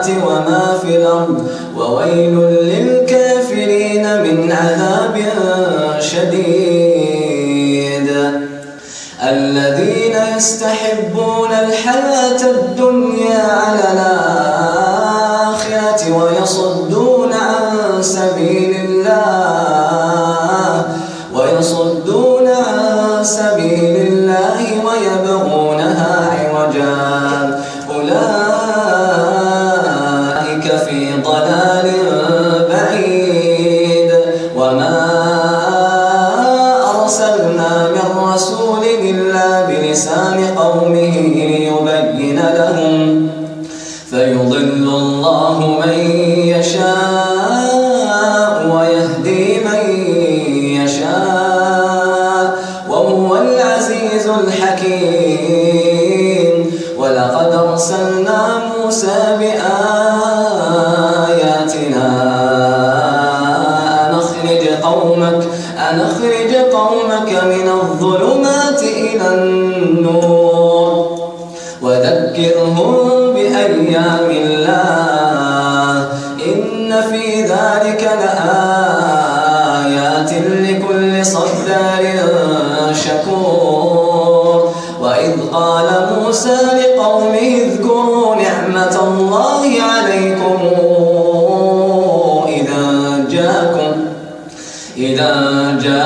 السماوات وما في الأرض وويل للكافرين من عذاب شديد. الذين يستحبون الحياة الدنيا في ضلال قومك. أن أخرج قومك من الظلمات إلى النور. وذكرهم بأيام الله. إن في ذلك لآيات لكل صدار شكور. وإذ قال موسى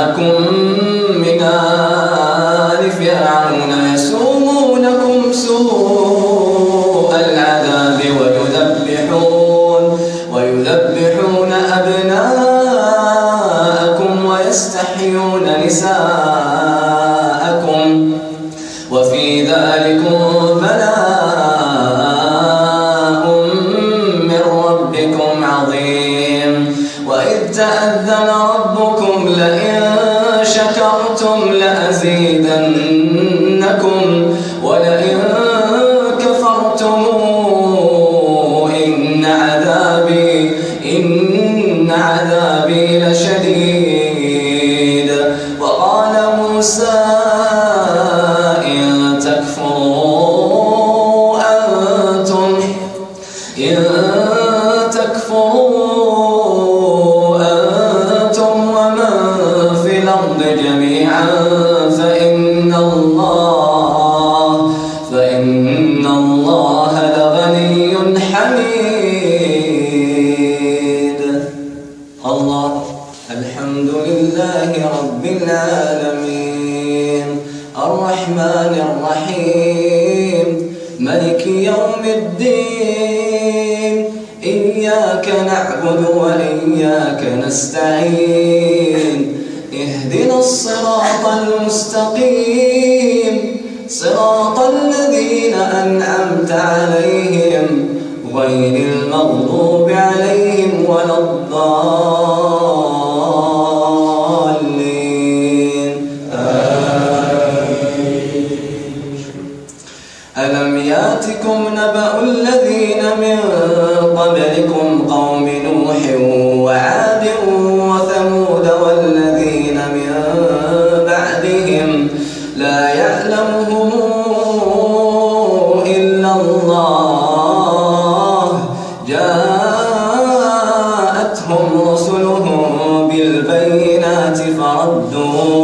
جاكم فإن الله لغني حميد. الله الحمد لله رب العالمين. الرحمن الرحيم. ملك يوم الدين. إياك نعبد وإياك نستعين. اهدنا الصراط المستقيم. صراط الذين أنعمت عليهم غير المغضوب عليهم ولا الضالين. ألم يأتكم نبأ الذين من قبلكم جاءتهم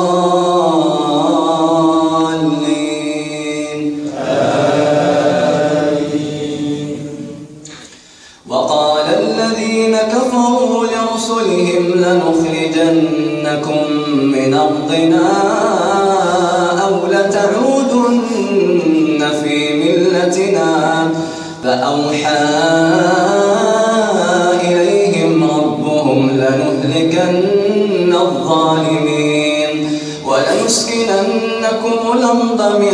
لكم الأرض من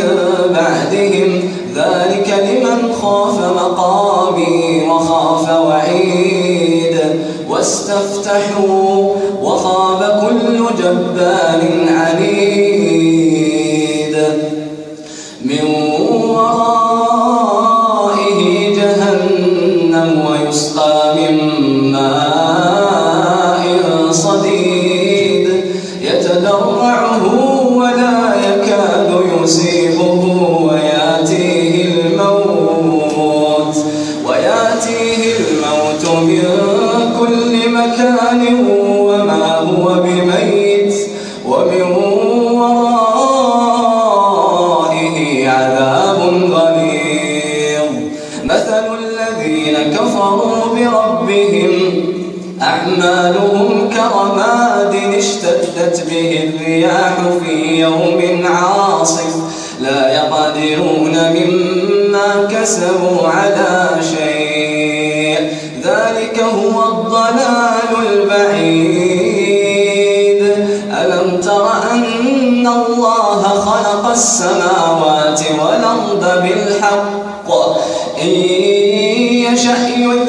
بعدهم. ذلك لمن خاف مقامي وخاف وعيد. واستفتحوا وخاب كل جبار عليم. يتضرعه يوم عاصف لا يقدرون مما كسبوا على شيء. ذلك هو الضلال البعيد. ألم تر أن الله خلق السماوات والأرض بالحق؟ إن يشأ يذكر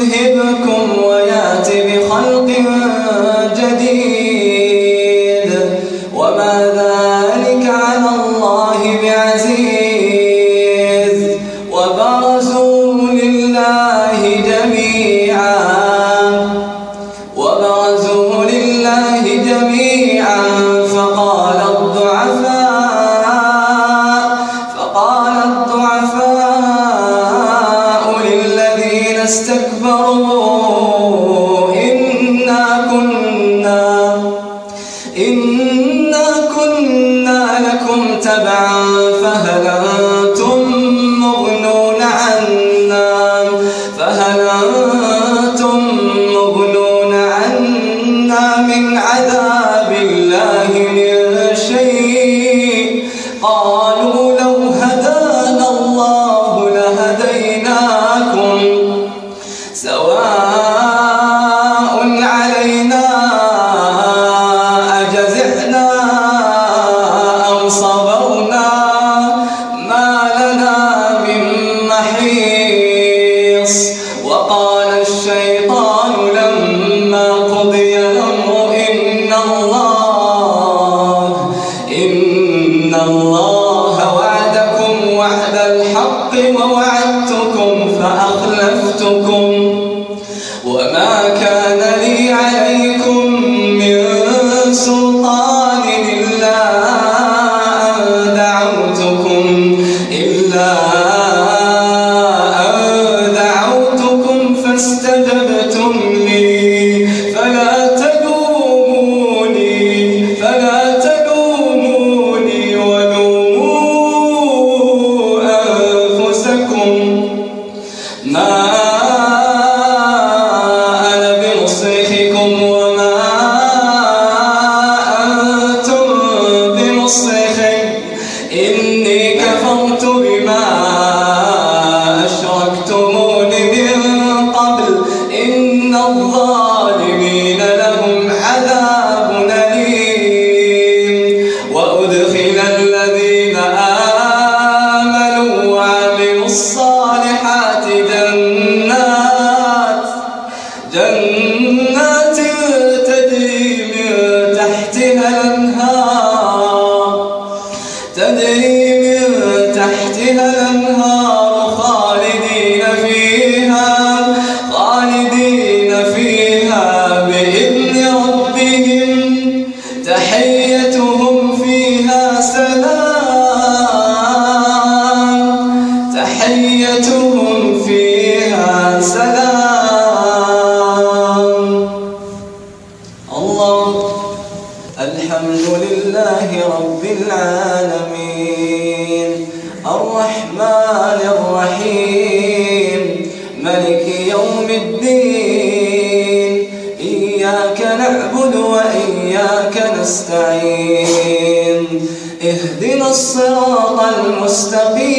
los dedos en فيها سلام. الله الحمد لله رب العالمين. الرحمن الرحيم. ملك يوم الدين. إياك نعبد وإياك نستعين. اهدنا الصراط المستقيم.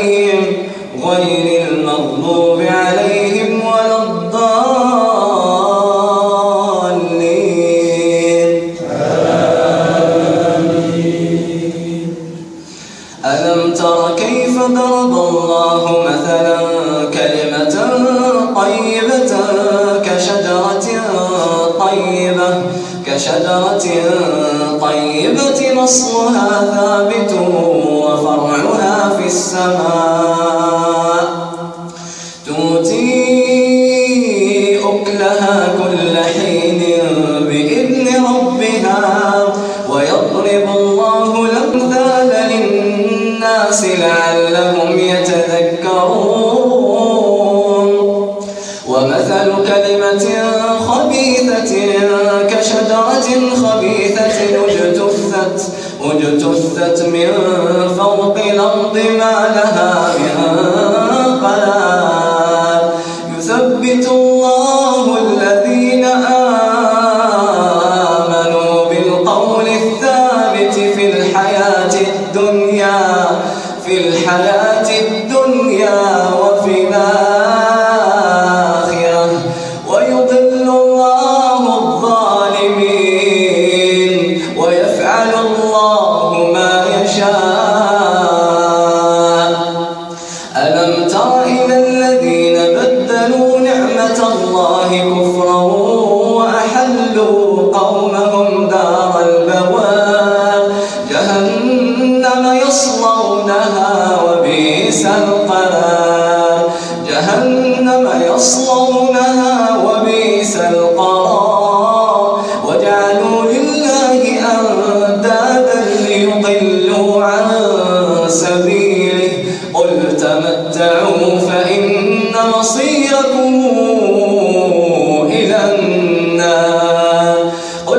السماء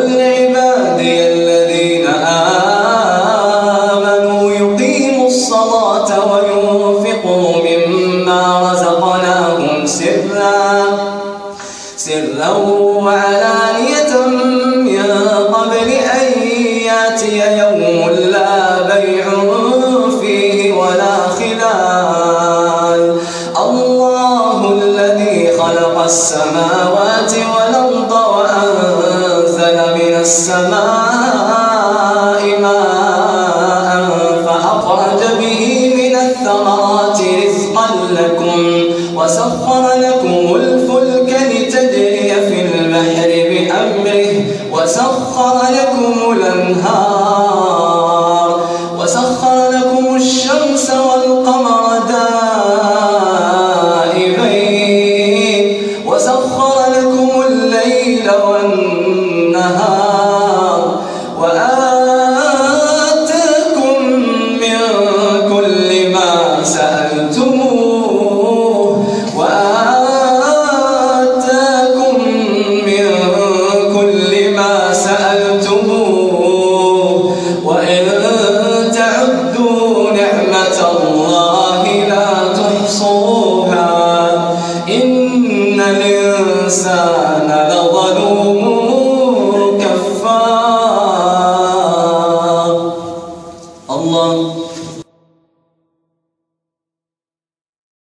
النار